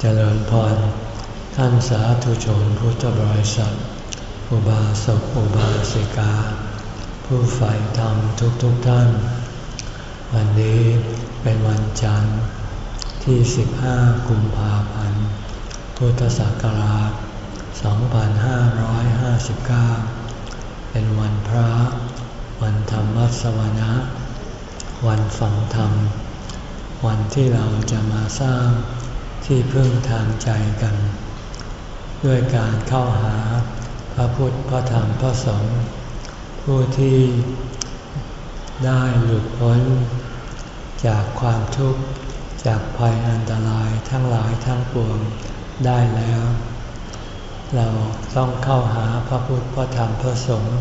เจริญพร ท่านสาธุชนพุทธบริษัท อุบาสกอุบาสิกา ผู้ใฝ่ธรรมทุกทุกท่าน วันนี้เป็นวันจันทร์ที่ 15 กุมภาพันธ์ พุทธศักราช 2559 เป็นวันพระ วันธรรมวัสวนะ วันฝังธรรม วันที่เราจะมาสร้าง ที่พึ่งทางใจกัน ด้วยการเข้าหาพระพุทธพระธรรมพระสงฆ์ผู้ที่ได้หลุดพ้น จากความทุกข์จากภัยอันตรายทั้งหลายทั้งปวงได้แล้ว เราต้องเข้าหาพระพุทธพระธรรมพระสงฆ์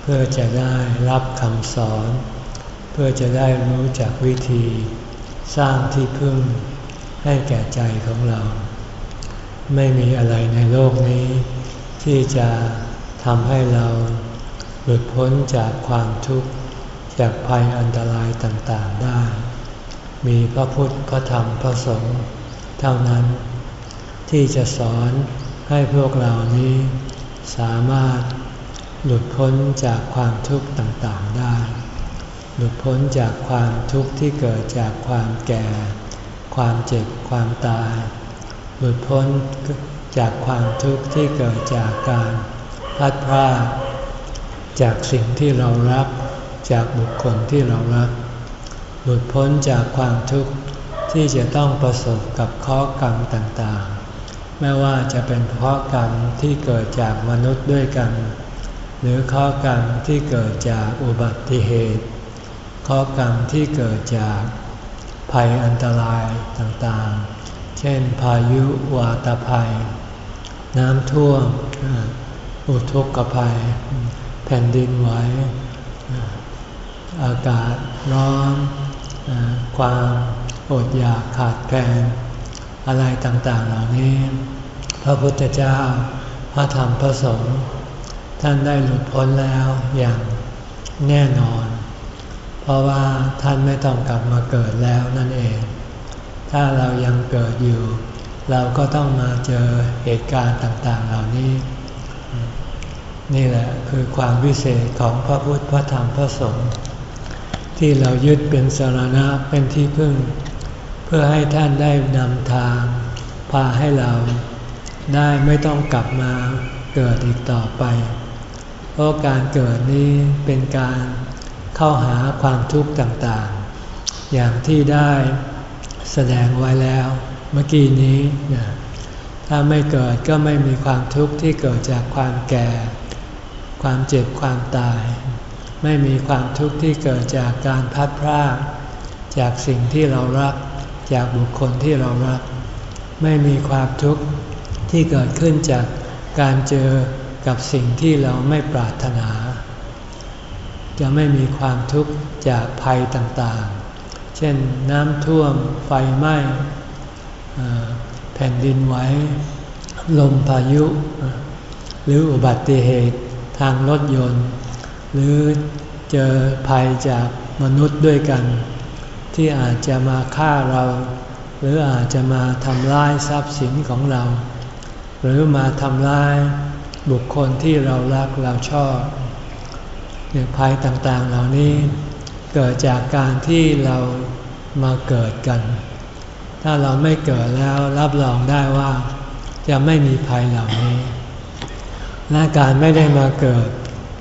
เพื่อจะได้รับคำสอน เพื่อจะได้รู้จักวิธี สร้างที่พึ่ง ให้แก่ใจของเรา ไม่มีอะไรในโลกนี้ ที่จะทำให้เราหลุดพ้นจากความทุกข์จากภัยอันตรายต่างๆได้ มีพระพุทธ พระธรรม พระสงฆ์เท่านั้น ที่จะสอนให้พวกเรานี้สามารถหลุดพ้นจากความทุกข์ต่างๆได้ หลุดพ้นจากความทุกข์ที่เกิดจากความแก่ ความเจ็บความตาย หลุดพ้นจากความทุกข์ที่เกิดจากการพัดพลาจากสิ่งที่เรารัก จากบุคคลที่เรารัก หลุดพ้นจากความทุกข์ที่จะต้องประสบกับข้อกรรมต่างๆ ไม่ว่าจะเป็นข้อกรรมที่เกิดจากมนุษย์ด้วยกัน หรือข้อกรรมที่เกิดจากอุบัติเหตุ ข้อกรรมที่เกิดจาก ภัยอันตรายต่างๆ เช่นพายุวาตภัย น้ำท่วม อุทกภัย แผ่นดินไหว อากาศร้อน ความอดอยากขาดแคลน อะไรต่างๆเหล่านี้ พระพุทธเจ้า พระธรรมพระสงฆ์ท่านได้หลุดพ้นแล้วอย่างแน่นอน เพราะว่าท่านไม่ต้องกลับมาเกิดแล้วนั่นเอง ถ้าเรายังเกิดอยู่ เราก็ต้องมาเจอเหตุการณ์ต่างๆ เหล่านี้ นี่แหละคือความวิเศษของพระพุทธพระธรรมพระสงฆ์ที่เรายึดเป็นสารณะเป็นที่พึ่ง เพื่อให้ท่านได้นำทาง พาให้เราได้ไม่ต้องกลับมาเกิดอีกต่อไป เพราะการเกิดนี้เป็นการ เข้าหาความทุกข์ต่างๆ อย่างที่ได้แสดงไว้แล้วเมื่อกี้นี้นะถ้าไม่เกิดก็ไม่มีความทุกข์ที่เกิดจากความแก่ ความเจ็บความตาย ไม่มีความทุกข์ที่เกิดจากการพัดพรากจากสิ่งที่เรารัก จากบุคคลที่เรารัก ไม่มีความทุกข์ที่เกิดขึ้นจากการเจอกับสิ่งที่เราไม่ปรารถนา จะไม่มีความทุกข์จากภัยต่างๆ เช่นน้ำท่วม ไฟไหม้แผ่นดินไหว ลมพายุ หรืออุบัติเหตุทางรถยนต์ หรือเจอภัยจากมนุษย์ด้วยกัน ที่อาจจะมาฆ่าเรา หรืออาจจะมาทำลายทรัพย์สินของเรา หรือมาทำลายบุคคลที่เรารักเราชอบ ภัยต่างๆเหล่านี้ เกิดจากการที่เรามาเกิดกัน ถ้าเราไม่เกิดแล้วรับรองได้ว่า จะไม่มีภัยเหล่านี้และการไม่ได้มาเกิด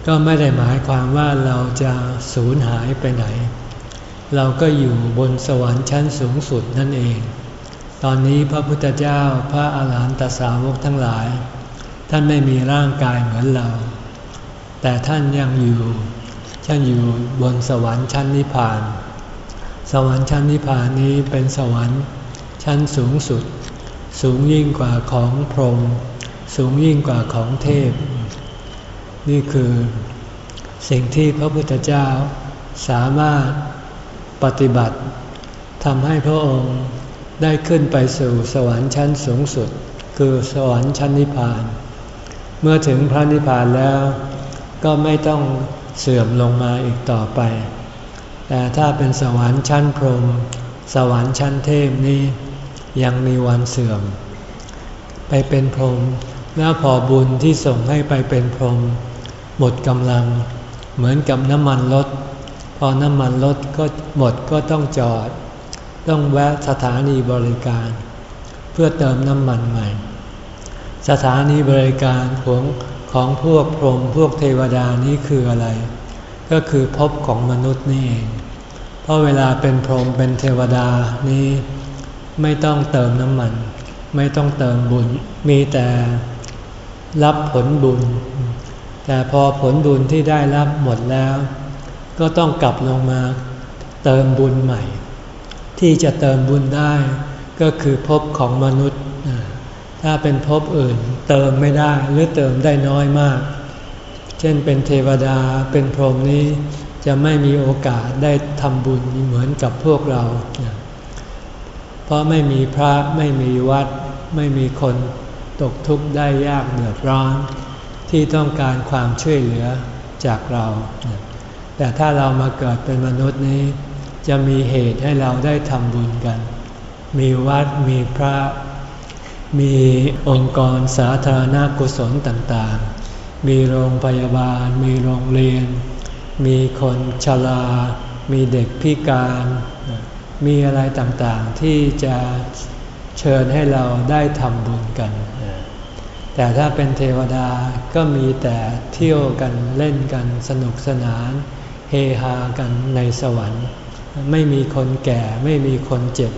ก็ไม่ได้หมายความว่าเราจะสูญหายไปไหน เราก็อยู่บนสวรรค์ชั้นสูงสุดนั่นเอง ตอนนี้พระพุทธเจ้าพระอาหารหันตสาวกทั้งหลาย ท่านไม่มีร่างกายเหมือนเรา แต่ท่านยังอยู่ท่านอยู่บนสวรรค์ชั้นนิพพาน สวรรค์ชั้นนิพพานนี้เป็นสวรรค์ชั้นสูงสุด สูงยิ่งกว่าของพรหมสูงยิ่งกว่าของเทพ นี่คือสิ่งที่พระพุทธเจ้าสามารถปฏิบัติทำให้พระองค์ได้ขึ้นไปสู่สวรรค์ชั้นสูงสุด คือสวรรค์ชั้นนิพพาน เมื่อถึงพระนิพพานแล้ว ก็ไม่ต้องเสื่อมลงมาอีกต่อไป แต่ถ้าเป็นสวรรค์ชั้นพรหมสวรรค์ชั้นเทพนี้ยังมีวันเสื่อม ไปเป็นพรหมแล้วพอบุญที่ส่งให้ไปเป็นพรหมหมดกำลัง เหมือนกับน้ำมันรถพอน้ำมันรถก็หมดก็ต้องจอด ต้องแวะสถานีบริการ เพื่อเติมน้ำมันใหม่ สถานีบริการของ ของพวกพรหมพวกเทวดานี้คืออะไร ก็คือภพของมนุษย์นี่เอง เพราะเวลาเป็นพรหมเป็นเทวดานี้ ไม่ต้องเติมน้ำมัน ไม่ต้องเติมบุญ มีแต่รับผลบุญ แต่พอผลบุญที่ได้รับหมดแล้ว ก็ต้องกลับลงมาเติมบุญใหม่ ที่จะเติมบุญได้ก็คือภพของมนุษย์ ถ้าเป็นภพอื่นเติมไม่ได้หรือเติมได้น้อยมาก เช่นเป็นเทวดาเป็นพรหมนี้จะไม่มีโอกาสได้ทำบุญเหมือนกับพวกเรา เพราะไม่มีพระไม่มีวัด ไม่มีคนตกทุกข์ได้ยากเดือดร้อน ที่ต้องการความช่วยเหลือจากเรา แต่ถ้าเรามาเกิดเป็นมนุษย์นี้ จะมีเหตุให้เราได้ทำบุญกัน มีวัดมีพระ มีองค์กรสาธารณกุศลต่างๆ มีโรงพยาบาล มีโรงเรียน มีคนชรา มีเด็กพิการ มีอะไรต่างๆที่จะเชิญให้เราได้ทำบุญกัน แต่ถ้าเป็นเทวดาก็มีแต่เที่ยวกันเล่นกันสนุกสนาน เฮฮากันในสวรรค์ ไม่มีคนแก่ไม่มีคนเจ็บ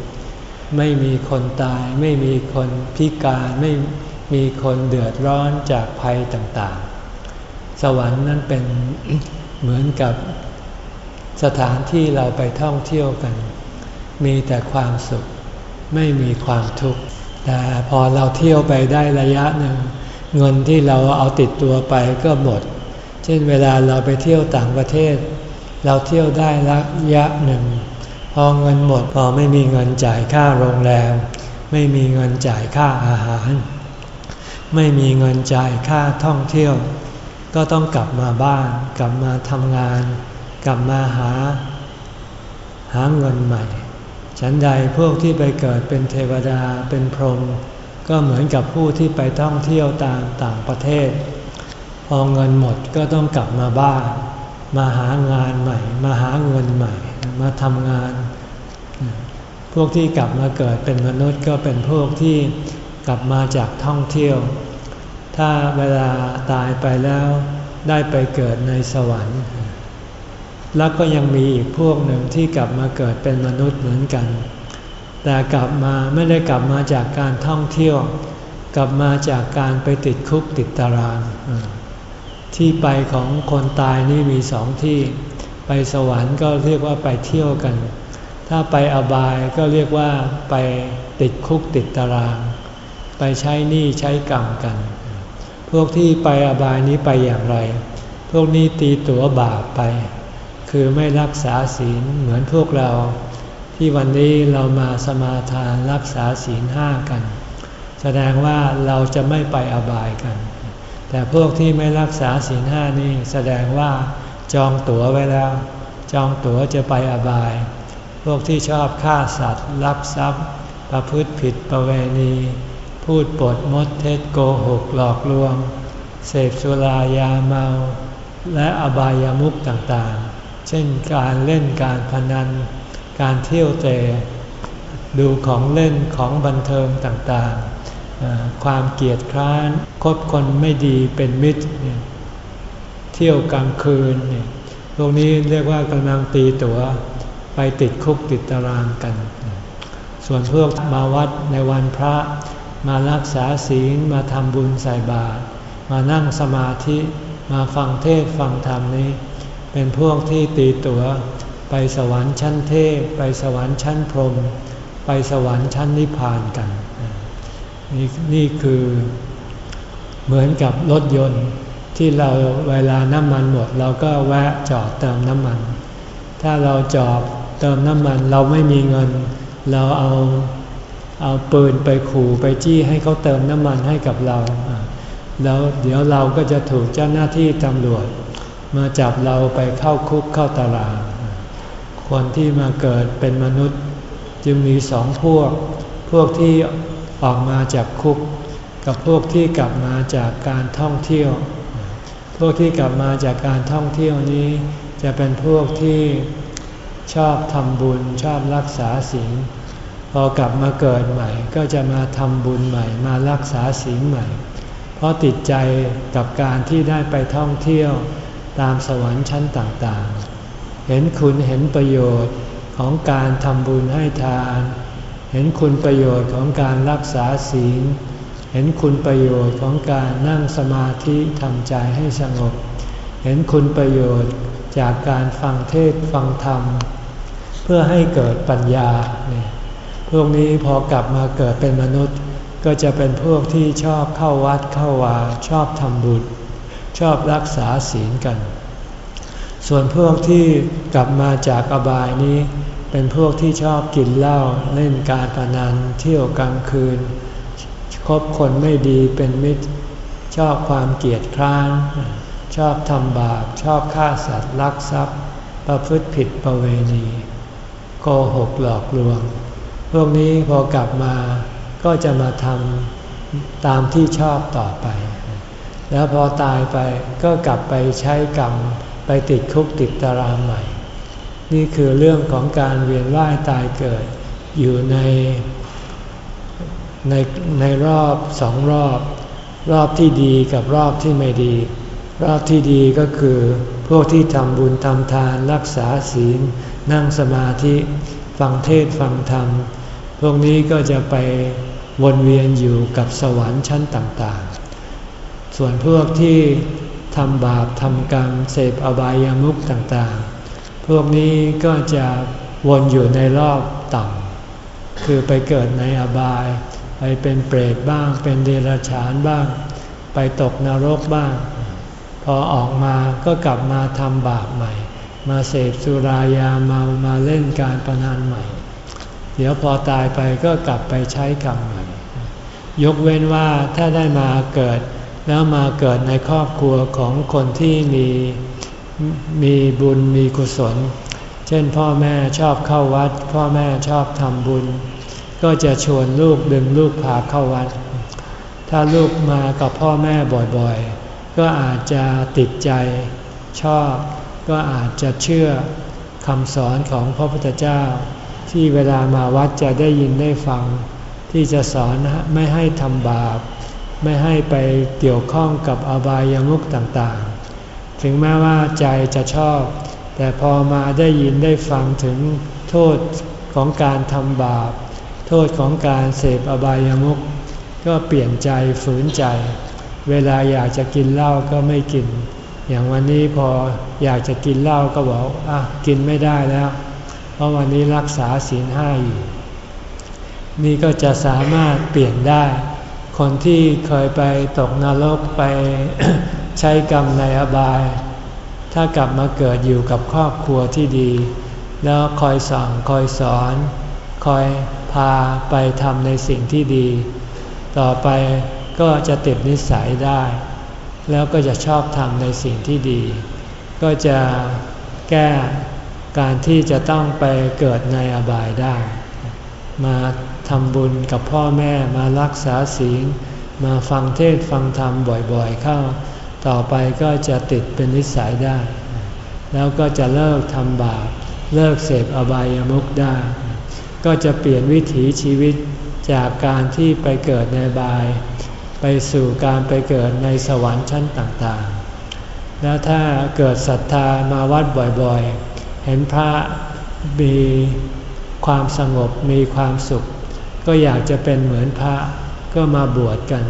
ไม่มีคนตาย ไม่มีคนพิการไม่มีคนเดือดร้อนจากภัยต่างๆ สวรรค์นั้นเป็นเหมือนกับสถานที่เราไปท่องเที่ยวกัน มีแต่ความสุข ไม่มีความทุกข์แต่พอเราเที่ยวไปได้ระยะหนึ่ง เงินที่เราเอาติดตัวไปก็หมด เช่นเวลาเราไปเที่ยวต่างประเทศ เราเที่ยวได้ระยะหนึ่ง พอเงินหมดพอไม่มีเงินจ่ายค่าโรงแรม ไม่มีเงินจ่ายค่าอาหาร ไม่มีเงินจ่ายค่าท่องเที่ยว ก็ต้องกลับมาบ้าน กลับมาทำงาน กลับมาหา หาเงินใหม่ ฉันใดพวกที่ไปเกิดเป็นเทวดาเป็นพรหมก็เหมือนกับผู้ที่ไปท่องเที่ยวตามต่างประเทศ พอเงินหมดก็ต้องกลับมาบ้าน มาหางานใหม่ มาหาเงินใหม่ มาทำงาน พวกที่กลับมาเกิดเป็นมนุษย์ก็เป็นพวกที่กลับมาจากท่องเที่ยว ถ้าเวลาตายไปแล้วได้ไปเกิดในสวรรค์ แล้วก็ยังมีอีกพวกหนึ่งที่กลับมาเกิดเป็นมนุษย์เหมือนกัน แต่กลับมาไม่ได้กลับมาจากการท่องเที่ยว กลับมาจากการไปติดคุกติดตาราง ที่ไปของคนตายนี่มีสองที่ ไปสวรรค์ก็เรียกว่าไปเที่ยวกัน ถ้าไปอบายก็เรียกว่าไปติดคุกติดตาราง ไปใช้หนี้ใช้กรรมกัน พวกที่ไปอบายนี้ไปอย่างไร พวกนี้ตีตัวบาปไป คือไม่รักษาศีลเหมือนพวกเรา ที่วันนี้เรามาสมาทานรักษาศีลห้ากัน แสดงว่าเราจะไม่ไปอบายกัน แต่พวกที่ไม่รักษาศีลห้านี่แสดงว่าจองตั๋วไว้แล้ว จองตั๋วจะไปอบาย พวกที่ชอบฆ่าสัตว์ลักทรัพย์ ประพฤติผิดประเวณี พูดปดมดเท็จโกหกหลอกลวง เสพสุรายาเมา และอบายามุขต่างๆ เช่นการเล่นการพนัน การเที่ยวเตะดูของเล่นของบันเทิงต่างๆ ความเกียดคร้านคบคนไม่ดีเป็นมิตรเที่ยวกลางคืนเนี่ยพวกนี้เรียกว่ากำลังตีตัว๋วไปติดคุกติดตารางกัน ส่วนพวกมาวัดในวันพระมารักษาศีลมาทำบุญใส่บาตรมานั่งสมาธิมาฟังเทศฟังธรรมนี้ เป็นพวกที่ตีตัว๋วไปสวรรค์ชั้นเทพ ไปสวรรค์ชั้นพรหมไปสวรรค์ชั้นนิพพานกัน นี่นี่คือเหมือนกับรถยนต์ที่เราเวลาน้ำมันหมด เราก็แวะจอดเติมน้ำมัน ถ้าเราจอดเติมน้ำมันเราไม่มีเงิน เราเอาเอาปืนไปขู่ไปจี้ให้เขาเติมน้ำมันให้กับเรา แล้วเดี๋ยวเราก็จะถูกเจ้าหน้าที่ตำรวจ มาจับเราไปเข้าคุกเข้าตาราง คนที่มาเกิดเป็นมนุษย์จึงมีสองพวกพพวกที่ ออกมาจากคุก กับพวกที่กลับมาจากการท่องเที่ยว พวกที่กลับมาจากการท่องเที่ยวนี้ จะเป็นพวกที่ชอบทำบุญชอบรักษาศีลพอกลับมาเกิดใหม่ ก็จะมาทำบุญใหม่ มารักษาศีลใหม่ เพราะติดใจกับการที่ได้ไปท่องเที่ยวตามสวรรค์ชั้นต่างๆ เห็นคุณเห็นประโยชน์ของการทำบุญให้ทาน เห็นคุณประโยชน์ของการรักษาศีล เห็นคุณประโยชน์ของการนั่งสมาธิทำใจให้สงบ เห็นคุณประโยชน์จากการฟังเทศฟังธรรม เพื่อให้เกิดปัญญาเนี่ยพวกนี้พอกลับมาเกิดเป็นมนุษย์ ก็จะเป็นพวกที่ชอบเข้าวัดเข้าวาชอบทำบุญชอบรักษาศีลกัน ส่วนพวกที่กลับมาจากอบายนี้ เป็นพวกที่ชอบกินเหล้าเล่นการพนันเที่ยวกลางคืน คบคนไม่ดีเป็นมิตร ชอบความเกียดคร้านชอบทำบาปชอบฆ่าสัตว์ลักทรัพย์ ประพฤติผิดประเวณีโกหกหลอกลวง พวกนี้พอกลับมาก็จะมาทำตามที่ชอบต่อไป แล้วพอตายไปก็กลับไปใช้กรรมไปติดคุกติดตารางใหม่ นี่คือเรื่องของการเวียนว่ายตายเกิด อยู่ในในในรอบสองรอบ รอบที่ดีกับรอบที่ไม่ดี รอบที่ดีก็คือ พวกที่ทำบุญทำทานรักษาศีล นั่งสมาธิฟังเทศฟังธรรม พวกนี้ก็จะไปวนเวียนอยู่กับสวรรค์ชั้นต่างๆ ส่วนพวกที่ทำบาปทำกรรมเสพอบายามุขต่างๆ พวกนี้ก็จะวนอยู่ในรอบต่ำคือไปเกิดในอบาย ไปเป็นเปรตบ้าง เป็นเดรัจฉานบ้าง ไปตกนรกบ้าง พอออกมาก็กลับมาทำบาปใหม่ มาเสพสุรายามามาเล่นการประนันใหม่ เดี๋ยวพอตายไปก็กลับไปใช้กรรมใหม่ ยกเว้นว่าถ้าได้มาเกิด แล้วมาเกิดในครอบครัวของคนที่มี มีบุญมีกุศล เช่นพ่อแม่ชอบเข้าวัด พ่อแม่ชอบทำบุญ ก็จะชวนลูกดึงลูกพาเข้าวัด ถ้าลูกมากับพ่อแม่บ่อยๆ ก็อาจจะติดใจชอบก็อาจจะเชื่อคำสอนของพระพุทธเจ้า ที่เวลามาวัดจะได้ยินได้ฟัง ที่จะสอนไม่ให้ทำบาป ไม่ให้ไปเกี่ยวข้องกับอบายามุขต่างๆ ถึงแม้ว่าใจจะชอบ แต่พอมาได้ยินได้ฟังถึงโทษของการทำบาป โทษของการเสพอบายามุขก็เปลี่ยนใจฝืนใจ เวลาอยากจะกินเหล้าก็ไม่กิน อย่างวันนี้พออยากจะกินเหล้าก็บอกอะกินไม่ได้แล้ว เพราะวันนี้รักษาศีลห้าอยู่นี่ก็จะสามารถเปลี่ยนได้ คนที่เคยไปตกนรกไป ใช้กรรมในอบาย ถ้ากลับมาเกิดอยู่กับครอบครัวที่ดี แล้วคอยสั่งคอยสอน คอยพาไปทำในสิ่งที่ดี ต่อไปก็จะติดนิสัยได้ แล้วก็จะชอบทำในสิ่งที่ดี ก็จะแก้การที่จะต้องไปเกิดในอบายได้ มาทำบุญกับพ่อแม่มารักษาศีลมาฟังเทศฟังธรรมบ่อยๆเข้า ต่อไปก็จะติดเป็นนิสัยได้ แล้วก็จะเลิกทำบาปเลิกเสพอบายามุขได้ ก็จะเปลี่ยนวิถีชีวิตจากการที่ไปเกิดในบาย ไปสู่การไปเกิดในสวรรค์ชั้นต่างๆ แล้วถ้าเกิดศรัทธามาวัดบ่อยๆ เห็นพระมีความสงบมีความสุข ก็อยากจะเป็นเหมือนพระก็มาบวชกัน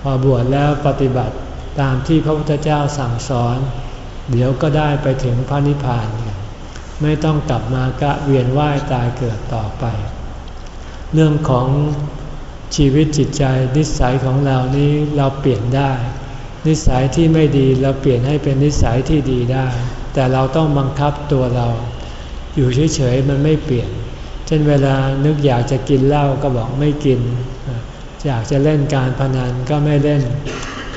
พอบวชแล้วปฏิบัติ ตามที่พระพุทธเจ้าสั่งสอน เดี๋ยวก็ได้ไปถึงพระนิพพาน ไม่ต้องกลับมากะเวียนว่ายตายเกิดต่อไป เรื่องของชีวิตจิตใจนิสัยของเรานี้เราเปลี่ยนได้ นิสัยที่ไม่ดีเราเปลี่ยนให้เป็นนิสัยที่ดีได้ แต่เราต้องบังคับตัวเรา อยู่เฉยๆมันไม่เปลี่ยน เช่นเวลานึกอยากจะกินเหล้าก็บอกไม่กิน อยากจะเล่นการพนันก็ไม่เล่น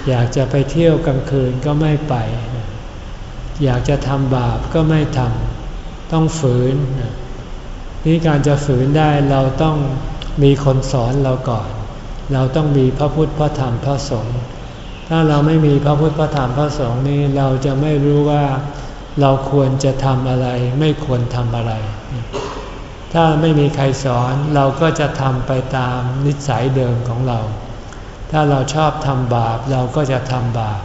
อยากจะไปเที่ยวกลางคืนก็ไม่ไป อยากจะทำบาปก็ไม่ทำต้องฝืนนี่การจะฝืนได้เราต้องมีคนสอนเราก่อน เราต้องมีพระพุทธพระธรรมพระสงฆ์ถ้าเราไม่มีพระพุทธพระธรรมพระสงฆ์นี้เราจะไม่รู้ว่าเราควรจะทำอะไร ไม่ควรทำอะไร ถ้าไม่มีใครสอนเราก็จะทำไปตามนิสัยเดิมของเรา ถ้าเราชอบทำบาปเราก็จะทำบาป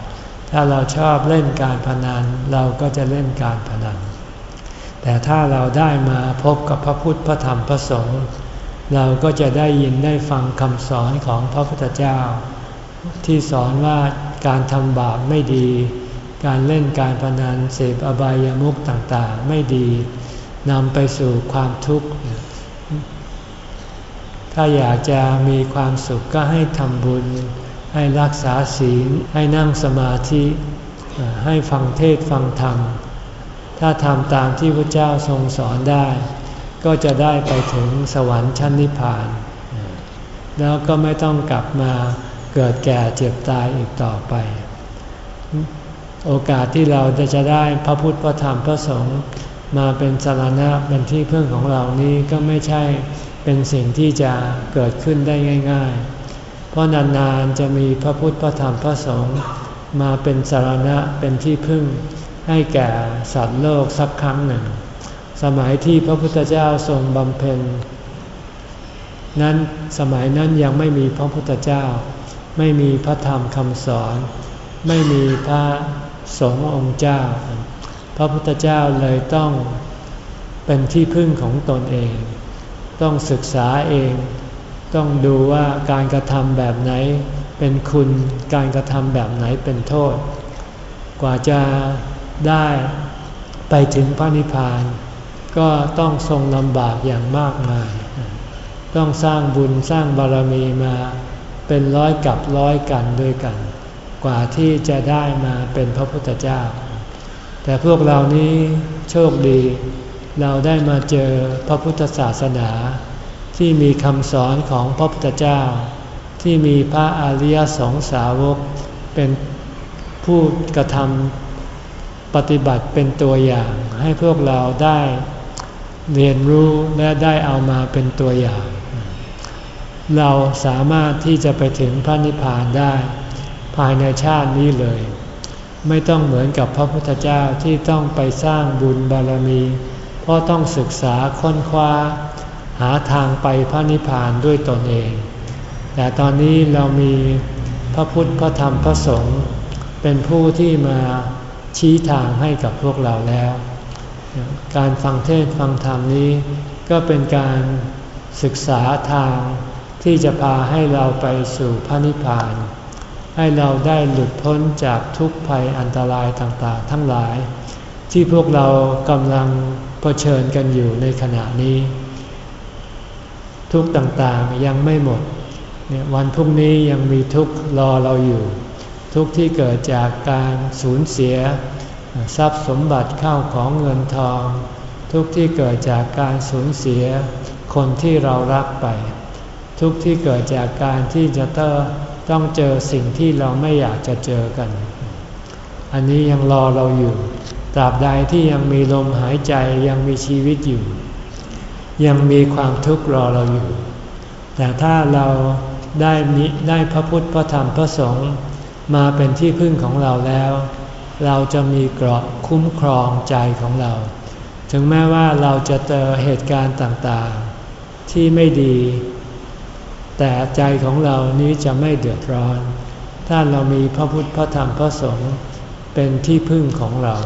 ถ้าเราชอบเล่นการพนันเราก็จะเล่นการพนัน แต่ถ้าเราได้มาพบกับพระพุทธพระธรรมพระสงฆ์เราก็จะได้ยินได้ฟังคำสอนของพระพุทธเจ้า ที่สอนว่าการทำบาปไม่ดี การเล่นการพนันเสพอบายามุขต่างๆ ไม่ดีนำไปสู่ความทุกข์ ถ้าอยากจะมีความสุขก็ให้ทำบุญ ให้รักษาศีล ให้นั่งสมาธิ ให้ฟังเทศฟังธรรม ถ้าทำตามที่พระเจ้าทรงสอนได้ ก็จะได้ไปถึงสวรรค์ชั้นนิพพาน แล้วก็ไม่ต้องกลับมาเกิดแก่เจ็บตายอีกต่อไป โอกาสที่เราจะได้พระพุทธพระธรรมพระสงฆ์มาเป็นสารณะเป็นที่พึ่งของเรานี้ก็ไม่ใช่ เป็นสิ่งที่จะเกิดขึ้นได้ง่าย ๆ เพราะนานๆจะมีพระพุทธพระธรรมพระสงฆ์มาเป็นสารณะเป็นที่พึ่งให้แก่สัตว์โลกสักครั้งหนึ่ง สมัยที่พระพุทธเจ้าทรงบำเพ็ญ นั้นสมัยนั้นยังไม่มีพระพุทธเจ้า ไม่มีพระธรรมคำสอน ไม่มีพระสงฆ์องค์เจ้า พระพุทธเจ้าเลยต้องเป็นที่พึ่งของตนเอง ต้องศึกษาเอง ต้องดูว่าการกระทำแบบไหนเป็นคุณ การกระทำแบบไหนเป็นโทษ กว่าจะได้ไปถึงพระนิพพาน ก็ต้องทรงลำบากอย่างมากมาย ต้องสร้างบุญสร้างบารมีมาเป็นร้อยกับร้อยกันด้วยกัน กว่าที่จะได้มาเป็นพระพุทธเจ้า แต่พวกเรานี้โชคดี เราได้มาเจอพระพุทธศาสนา ที่มีคำสอนของพระพุทธเจ้า ที่มีพระอริยสงสาวกเป็นผู้กระทำปฏิบัติเป็นตัวอย่างให้พวกเราได้เรียนรู้และได้เอามาเป็นตัวอย่าง เราสามารถที่จะไปถึงพระนิพพานได้ ภายในชาตินี้เลย ไม่ต้องเหมือนกับพระพุทธเจ้าที่ต้องไปสร้างบุญบารมี เพราะต้องศึกษาค้นคว้า หาทางไปพระนิพพานด้วยตนเอง แต่ตอนนี้เรามีพระพุทธพระธรรมพระสงฆ์เป็นผู้ที่มาชี้ทางให้กับพวกเราแล้ว การฟังเทศฟังธรรมนี้ ก็เป็นการศึกษาทางที่จะพาให้เราไปสู่พระนิพพาน ให้เราได้หลุดพ้นจากทุกภัยอันตรายต่างๆ ทั้งหลาย ที่พวกเรากำลัง เผชิญกันอยู่ในขณะนี้ ทุกต่างๆยังไม่หมดเนี่ยวันพรุ่งนี้ยังมีทุกรอเราอยู่ ทุกที่เกิดจากการสูญเสีย ทรัพย์สมบัติเข้าของเงินทอง ทุกที่เกิดจากการสูญเสีย คนที่เรารักไป ทุกที่เกิดจากการที่จะตต้องเจอสิ่งที่เราไม่อยากจะเจอกัน อันนี้ยังรอเราอยู่ ตราบใดที่ยังมีลมหายใจยังมีชีวิตอยู่ ยังมีความทุกข์รอเราอยู่ แต่ถ้าเราได้มิได้พระพุทธพระธรรมพระสงฆ์มาเป็นที่พึ่งของเราแล้ว เราจะมีเกราะคุ้มครองใจของเรา ถึงแม้ว่าเราจะเจอเหตุการณ์ต่างๆ ที่ไม่ดี แต่ใจของเรานี้จะไม่เดือดร้อน ถ้าเรามีพระพุทธพระธรรมพระสงฆ์ เป็นที่พึ่งของเรา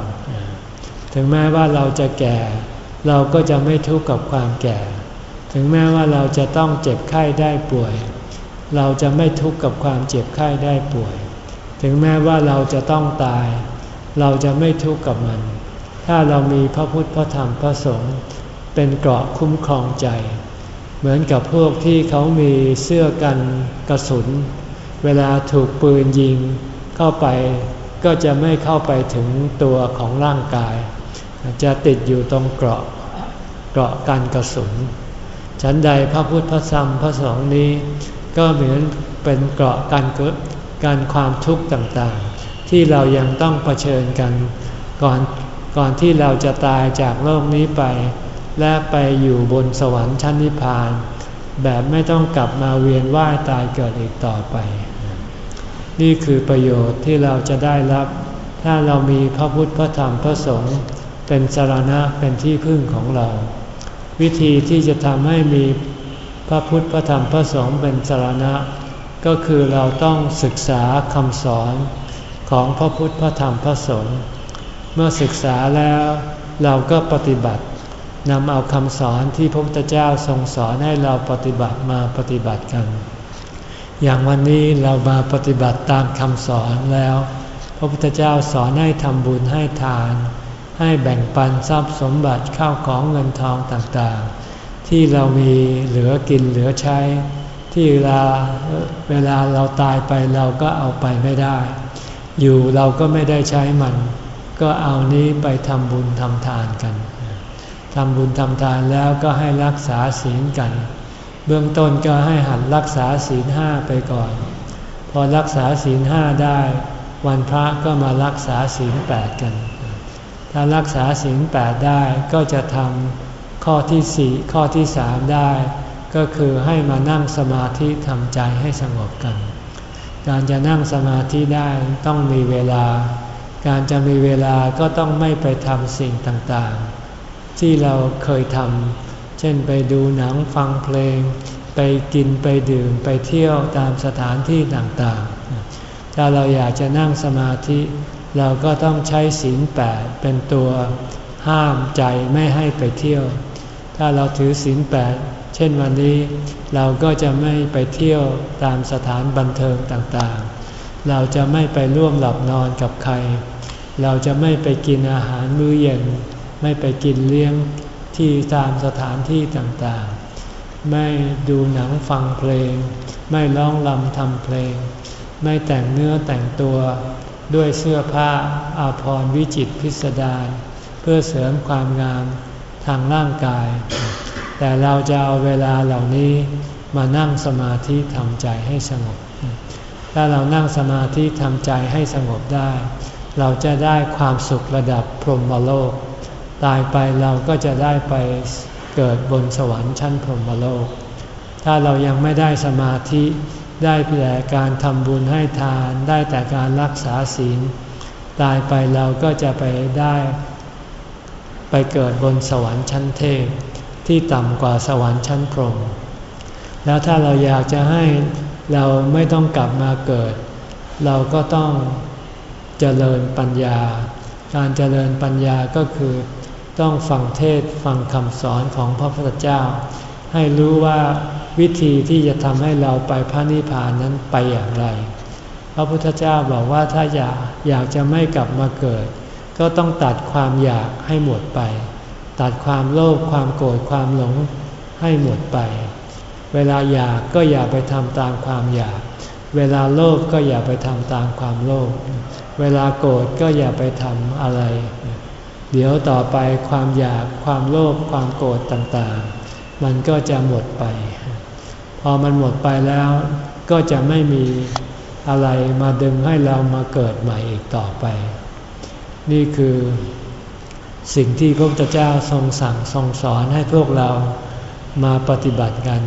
ถึงแม้ว่าเราจะแก่ เราก็จะไม่ทุกข์กับความแก่ ถึงแม้ว่าเราจะต้องเจ็บไข้ได้ป่วย เราจะไม่ทุกข์กับความเจ็บไข้ได้ป่วย ถึงแม้ว่าเราจะต้องตาย เราจะไม่ทุกข์กับมัน ถ้าเรามีพระพุทธพระธรรมพระสงฆ์เป็นเกราะคุ้มครองใจ เหมือนกับพวกที่เขามีเสื้อกันกระสุน เวลาถูกปืนยิงเข้าไป ก็จะไม่เข้าไปถึงตัวของร่างกาย จะติดอยู่ตรงเกราะเกราะกันกระสุน ฉันใดพระพุทธพระธรรมพระสงฆ์นี้ ก็เหมือนเป็นเกราะกันเกิดการความทุกข์ต่างๆ ที่เรายังต้องเผชิญกันก่อนก่อนที่เราจะตายจากโลกนี้ไป และไปอยู่บนสวรรค์ชั้นนิพพาน แบบไม่ต้องกลับมาเวียนว่ายตายเกิดอีกต่อไป นี่คือประโยชน์ที่เราจะได้รับ ถ้าเรามีพระพุทธพระธรรมพระสงฆ์เป็นสารณะเป็นที่พึ่งของเรา วิธีที่จะทำให้มีพระพุทธพระธรรมพระสงฆ์เป็นสารณะ ก็คือเราต้องศึกษาคำสอนของพระพุทธพระธรรมพระสงฆ์เมื่อศึกษาแล้วเราก็ปฏิบัตินำเอาคำสอนที่พระพุทธเจ้าทรงสอนให้เราปฏิบัติมาปฏิบัติกัน อย่างวันนี้เรามาปฏิบัติตามคำสอนแล้ว พระพุทธเจ้าสอนให้ทำบุญให้ทาน ให้แบ่งปันทรัพย์สมบัติข้าวของเงินทองต่างๆ ที่เรามีเหลือกินเหลือใช้ ที่เวลาเวลาเราตายไปเราก็เอาไปไม่ได้ อยู่เราก็ไม่ได้ใช้มัน ก็เอานี้ไปทำบุญทำทานกันทำบุญทำทานแล้วก็ให้รักษาศีลกัน เบื้องต้นก็ให้หัดรักษาศีลห้าไปก่อน พอรักษาศีลห้าได้ วันพระก็มารักษาศีลแปดกัน ถ้ารักษาศีลแปดได้ก็จะทำข้อที่สี่ข้อที่สามได้ ก็คือให้มานั่งสมาธิทำใจให้สงบกัน การจะนั่งสมาธิได้ต้องมีเวลา การจะมีเวลาก็ต้องไม่ไปทำสิ่งต่างๆ ที่เราเคยทำ เช่นไปดูหนังฟังเพลง ไปกินไปดื่มไปเที่ยวตามสถานที่ต่างๆ ถ้าเราอยากจะนั่งสมาธิ เราก็ต้องใช้ศีลแปดเป็นตัวห้ามใจไม่ให้ไปเที่ยว ถ้าเราถือศีลแปดเช่นวันนี้เราก็จะไม่ไปเที่ยวตามสถานบันเทิงต่างๆ เราจะไม่ไปร่วมหลับนอนกับใคร เราจะไม่ไปกินอาหารมื้อเย็น ไม่ไปกินเลี้ยง ที่ตามสถานที่ต่างๆ ไม่ดูหนังฟังเพลง ไม่ร้องลำทำเพลง ไม่แต่งเนื้อแต่งตัวด้วยเสื้อผ้าอาภรณ์วิจิตพิสดารเพื่อเสริมความงามทางร่างกาย แต่เราจะเอาเวลาเหล่านี้มานั่งสมาธิทำใจให้สงบ ถ้าเรานั่งสมาธิทำใจให้สงบได้ เราจะได้ความสุขระดับพรหมโลก ตายไปเราก็จะได้ไปเกิดบนสวรรค์ชั้นพรหมโลก ถ้าเรายังไม่ได้สมาธิได้แต่การทำบุญให้ทาน ได้แต่การรักษาศีล ตายไปเราก็จะไปได้ ไปเกิดบนสวรรค์ชั้นเทพที่ต่ำกว่าสวรรค์ชั้นพรหมแล้วถ้าเราอยากจะให้เราไม่ต้องกลับมาเกิด เราก็ต้องเจริญปัญญา การเจริญปัญญาก็คือ ต้องฟังเทศฟังคำสอนของพระพุทธเจ้า ให้รู้ว่าวิธีที่จะทำให้เราไปพระนิพพานนั้นไปอย่างไร พระพุทธเจ้าบอกว่าถ้าอยากอยากจะไม่กลับมาเกิด ก็ต้องตัดความอยากให้หมดไป ตัดความโลภความโกรธความหลงให้หมดไป เวลาอยากก็อย่าไปทำตามความอยาก เวลาโลภก็อย่าไปทำตามความโลภเวลาโกรธก็อย่าไปทำอะไร เดี๋ยวต่อไปความอยากความโลภความโกรธต่างๆ มันก็จะหมดไป พอมันหมดไปแล้วก็จะไม่มีอะไรมาดึงให้เรามาเกิดใหม่อีกต่อไป นี่คือสิ่งที่พระพุทธเจ้าทรงสั่งทรงสอนให้พวกเรามาปฏิบัติกัน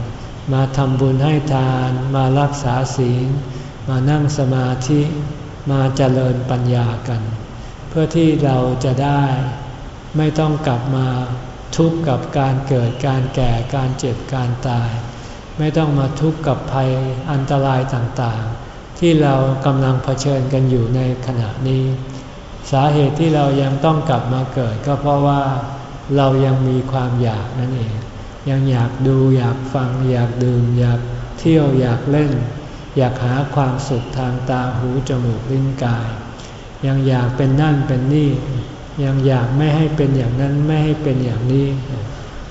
มาทำบุญให้ทาน มารักษาศีล มานั่งสมาธิ มาเจริญปัญญากัน เพื่อที่เราจะได้ไม่ต้องกลับมาทุกข์กับการเกิดการแก่การเจ็บการตาย ไม่ต้องมาทุกข์กับภัยอันตรายต่างๆ ที่เรากำลังเผชิญกันอยู่ในขณะนี้ สาเหตุที่เรายังต้องกลับมาเกิดก็เพราะว่าเรายังมีความอยากนั่นเอง ยังอยากดูอยากฟังอยากดื่มอยากเที่ยวอยากเล่น อยากหาความสุขทางตาหูจมูกลิ้นกาย ยังอยากเป็นนั่นเป็นนี่ ยังอยากไม่ให้เป็นอย่างนั้นไม่ให้เป็นอย่างนี้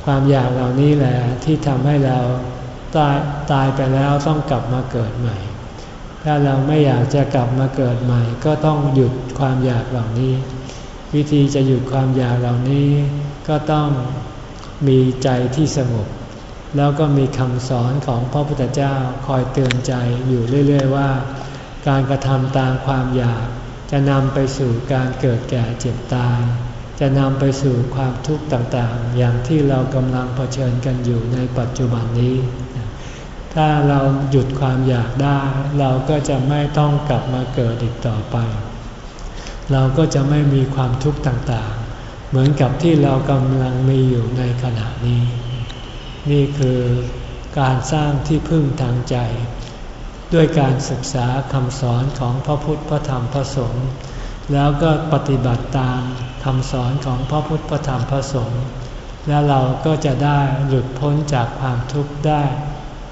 ความอยากเหล่านี้แหละที่ทำให้เราตายตายไปแล้วต้องกลับมาเกิดใหม่ ถ้าเราไม่อยากจะกลับมาเกิดใหม่ ก็ต้องหยุดความอยากเหล่านี้ วิธีจะหยุดความอยากเหล่านี้ ก็ต้องมีใจที่สงบแล้วก็มีคำสอนของพระพุทธเจ้าคอยเตือนใจอยู่เรื่อย ๆ ว่า การกระทำตามความอยาก จะนำไปสู่การเกิดแก่เจ็บตาย จะนำไปสู่ความทุกข์ต่างๆ อย่างที่เรากำลังเผชิญกันอยู่ในปัจจุบันนี้ ถ้าเราหยุดความอยากได้ เราก็จะไม่ต้องกลับมาเกิดอีกต่อไป เราก็จะไม่มีความทุกข์ต่างๆ เหมือนกับที่เรากำลังมีอยู่ในขณะนี้ นี่คือการสร้างที่พึ่งทางใจ ด้วยการศึกษาคำสอนของพระพุทธพระธรรมพระสงฆ์แล้วก็ปฏิบัติตามคำสอนของพระพุทธพระธรรมพระสงฆ์แล้วเราก็จะได้หลุดพ้นจากความทุกข์ได้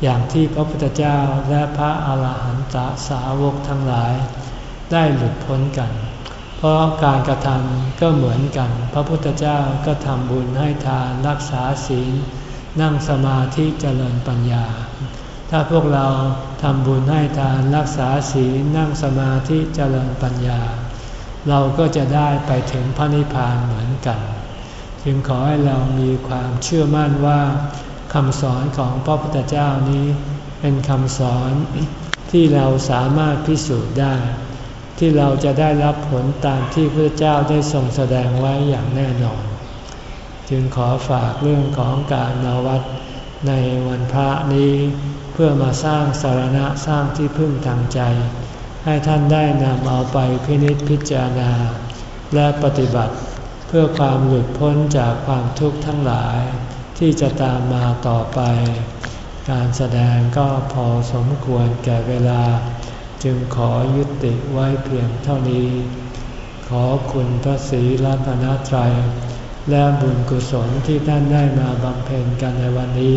อย่างที่พระพุทธเจ้าและพระอาหารหันตสาวกทั้งหลาย ได้หลุดพ้นกัน เพราะการกระทำก็เหมือนกัน พระพุทธเจ้าก็ทำบุญให้ทานรักษาศีล นั่งสมาธิเจริญปัญญา ถ้าพวกเราทำบุญให้ทานรักษาศีลนั่งสมาธิเจริญปัญญา เราก็จะได้ไปถึงพระนิพพานเหมือนกัน จึงขอให้เรามีความเชื่อมั่นว่าคำสอนของพระพุทธเจ้านี้เป็นคำสอนที่เราสามารถพิสูจน์ได้ ที่เราจะได้รับผลตามที่พระเจ้าได้ทรงแสดงไว้อย่างแน่นอน จึงขอฝากเรื่องของการมาวัดในวันพระนี้ เพื่อมาสร้างสารณะสร้างที่พึ่งทางใจ ให้ท่านได้นำเอาไปพินิจพิจารณา และปฏิบัติเพื่อความหลุดพ้นจากความทุกข์ทั้งหลาย ที่จะตามมาต่อไป การแสดงก็พอสมควรแก่เวลา จึงขอยุติไว้เพียงเท่านี้ ขอคุณพระศรีรัตนตรัยและบุญกุศลที่ท่านได้มาบำเพ็ญกันในวันนี้